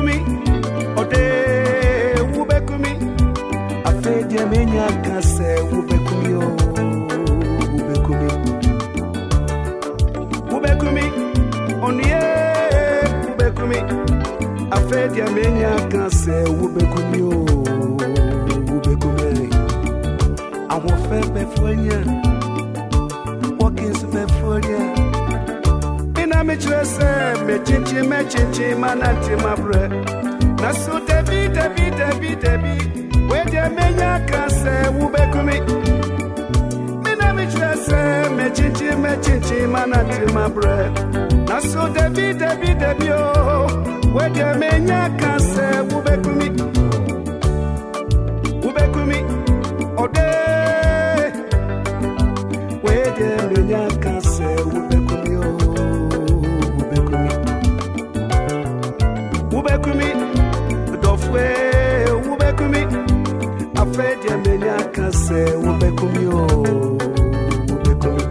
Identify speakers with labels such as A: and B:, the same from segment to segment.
A: kumi ode wube kumi afeje menya kase wube kumi o oh, wube kumi wube kumi onye wube kumi afeje menya kase wube kumi o wube kumi ahofe befuanya be superfolia ina mi chese mekyinkyin mɛkyinkyin ma nante mabrɛ na so dabi dabi dabi dabi wedeɛ menya ka sɛ wobɛkumi mena mekyerɛ sɛ mekyinkyin mɛkyinkyin ma nante mabrɛ na so dabi dabi dabi o wedeɛ menya ka sɛ wobɛkumi wobɛkumi ɔde ka sɛ wobɛkumi o wobɛkumi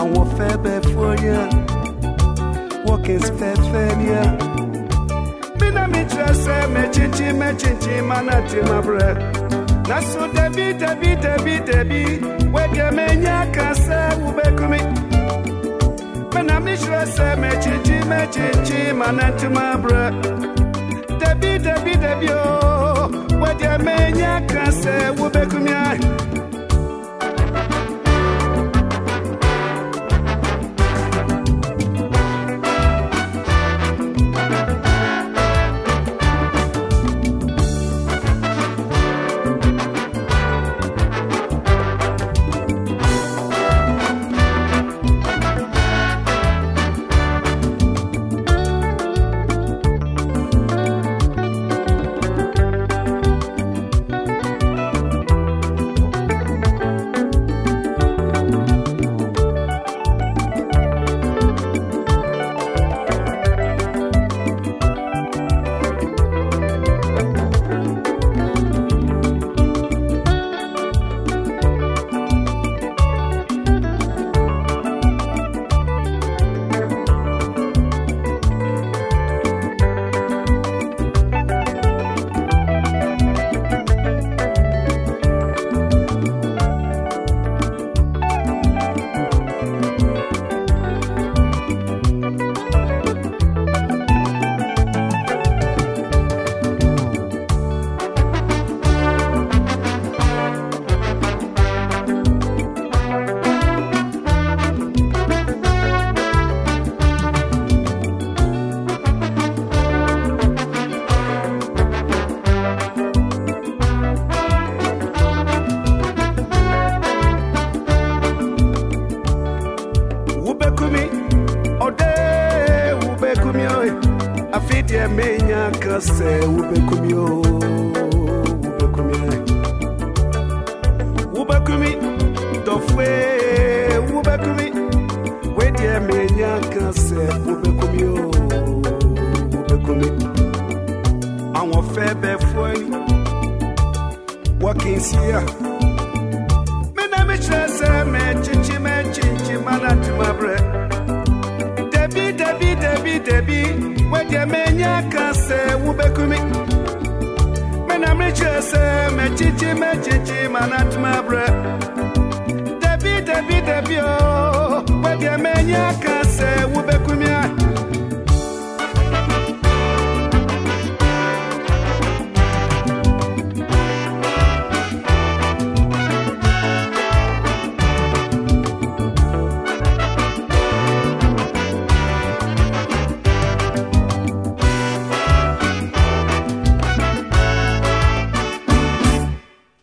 A: awɔfɛ bɛfoɔ nia wɔkes fɛfɛ nia mena mekyerɛ sɛ mɛkyinkyin mɛkyinkyin ma na te mabrɛ na so dabi dabi dabi dabi wedeɛ menya ka sɛ wobɛkumi mena mehyerɛ sɛ mɛkyinkyin mɛkyinkyin ma na te mabrɛ dabi dabi dabi o wedeɛ menya ka ese wo é be kumia afi deɛ menya ka sɛ wobɛkumi o wobɛkumi oe wobɛkumi dɔfoe wobɛkumi wedeɛ menya ka sɛ wobɛkumi o wobɛkumi awɔfɛ bɛfoɔ yi wɔkensia mena mekyerɛ sɛ mɛkyekye mɛkyekye me just me chichi me chichi manat mabre. Debbie Debbie Debbie oh.